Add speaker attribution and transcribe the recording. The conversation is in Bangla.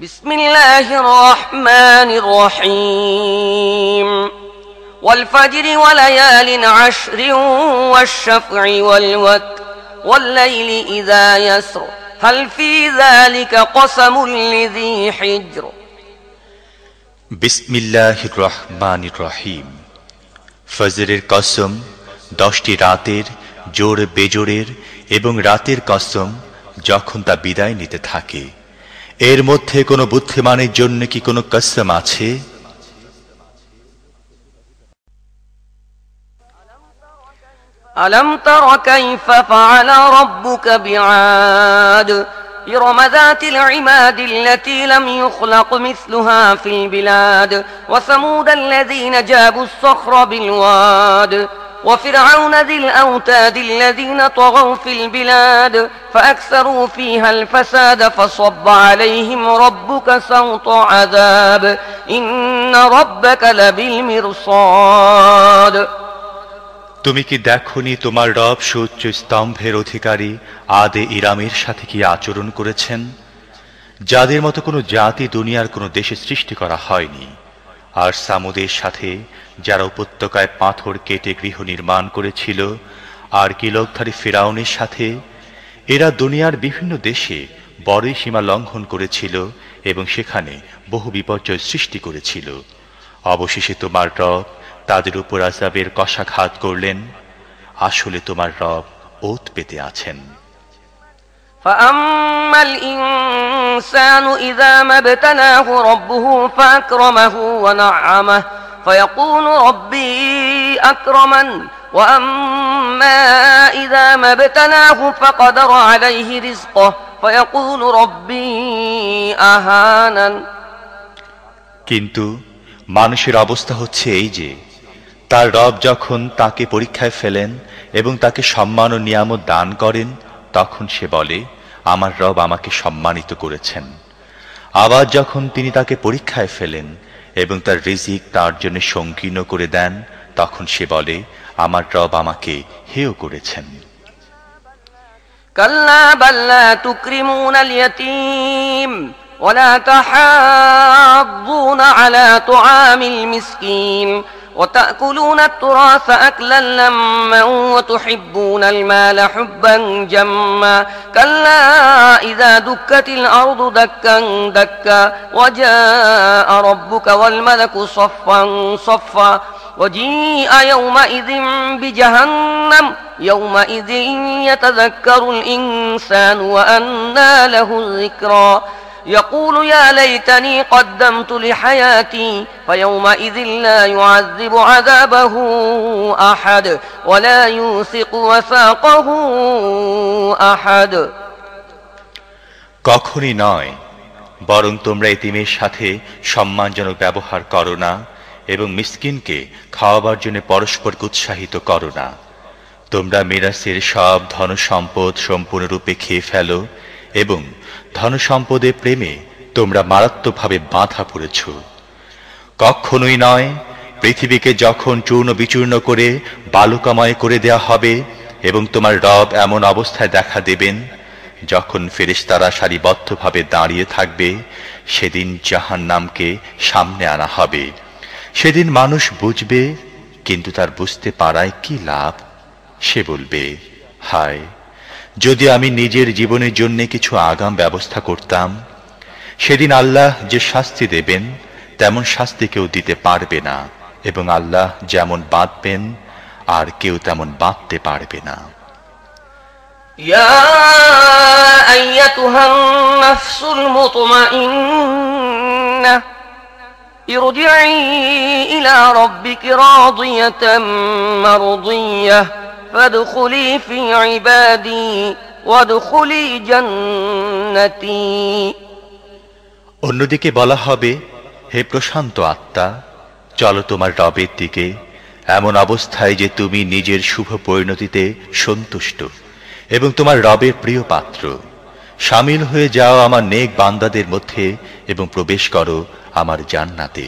Speaker 1: بسم الله الرحمن الرحيم والفجر وليال عشر والشفع والوتر والليل إذا يسر هل في ذلك قسم لذي حجر
Speaker 2: বিসমিল্লাহ রহমান রহিম ফজরের কসম দশটি রাতের জোর বেজোরের এবং রাতের কসম যখন তা বিদায় নিতে থাকে এর মধ্যে কোনো বুদ্ধিমানের জন্য কি কোনো কসম আছে
Speaker 1: ألم تر كيف فعل ربك بعاد إرم ذات العماد التي لم يخلق مثلها في البلاد وثمود الذين جابوا الصخر بالواد وفرعون ذي الأوتاد الذين طغوا في البلاد فأكثروا فيها الفساد فصب عليهم ربك سوط عذاب إن ربك لبالمرصاد
Speaker 2: তুমি কি দেখনি তোমার রব সূর্য স্তম্ভের অধিকারী আদে ইরামের সাথে কি আচরণ করেছেন যাদের মতো কোনো জাতি দুনিয়ার কোনো দেশে সৃষ্টি করা হয়নি আর সামুদের সাথে যারা উপত্যকায় পাথর কেটে গৃহ নির্মাণ করেছিল আর কিলকধারী ফেরাউনের সাথে এরা দুনিয়ার বিভিন্ন দেশে বড়ই সীমা লঙ্ঘন করেছিল এবং সেখানে বহু বিপর্যয় সৃষ্টি করেছিল অবশেষে তোমার রব তাদের উপর আজাবের কষাঘাত করলেন আসলে তোমার রব ওত পেতে আছেন
Speaker 1: فأما الإنسان إذا ما ابتلاه ربه فأكرمه ونعمه فيقول ربي أكرمن وأما إذا ما ابتلاه فقدر عليه رزقه فيقول ربي أهانن
Speaker 2: কিন্তু মানুষের অবস্থা হচ্ছে এই যে তার রব যখন তাকে পরীক্ষায় ফেলেন এবং তাকে সম্মান ও নিয়ামত দান করেন তখন সে বলে আমার রব আমাকে সম্মানিত করেছেন আবার যখন তিনি তাকে পরীক্ষায় ফেলেন এবং তার রিজিক তার জন্য সংকীর্ণ করে দেন। তখন সে বলে, আমার রব আমাকে হেও করেছেন।
Speaker 1: কাল্লা বাল্লা তুক্রিমুন আল ইয়াতীম। ولا تحاضون على طعام المسكين وتأكلون التراث أكلا لما وتحبون المال حبا جما كلا إذا دكت الأرض دكا دكا وجاء ربك والملك صفا صفا وجيء يومئذ بجهنم يومئذ يتذكر الإنسان وأنى له الذكرى يقول يا ليتني قدمت لحياتي فيومئذ لا يعذب عذابه أحد ولا يوثق وثاقه أحد
Speaker 2: কখনই নয় বরং তোমরা এতিমের সাথে সম্মানজনক ব্যবহার করো না এবং মিসকিনকে খাওয়াবার জন্য পরস্পরকে উৎসাহিত করো না তোমরা মিরাসের সব ধন সম্পদ সম্পূর্ণরূপে খেয়ে ফেলো এবং ধনসম্পদের প্রেমে তোমরা মারাত্মকভাবে বাঁধা পড়েছ। কখনোই নয়, পৃথিবীকে যখন চূর্ণ বিচূর্ণ করে বালুকাময় করে দেয়া হবে এবং তোমার রব এমন অবস্থায় দেখা দেবেন যখন ফেরেশতারা সারিবদ্ধভাবে দাঁড়িয়ে থাকবে, সেদিন জাহান নামকে সামনে আনা হবে। সেদিন মানুষ বুঝবে, কিন্তু তার বুঝতে পারায় কি লাভ? সে বলবে, হায় যদি আমি নিজের জীবনের জন্য কিছু আগাম ব্যবস্থা করতাম সেদিন আল্লাহ যে শাস্তি দেবেন তেমন শাস্তি কেউ দিতে পারবে না এবং আল্লাহ যেমন বাঁধবেন আর কেউ তেমন বাঁধতে পারবে না
Speaker 1: يا أيتها النفس المطمئنة ارجعي إلى ربك راضية مرضية فادخلي في عبادي وادخلي جنتي
Speaker 2: অন্যদিকে বলা হবে হে প্রশান্ত আত্মা চলো তোমার রবের দিকে এমন অবস্থায় যে তুমি নিজের শুভ পরিণতিতে সন্তুষ্ট এবং তোমার রবের প্রিয় পাত্র সামিল হয়ে যাও আমার নেক বান্দাদের মধ্যে এবং প্রবেশ করো আমার জান্নাতে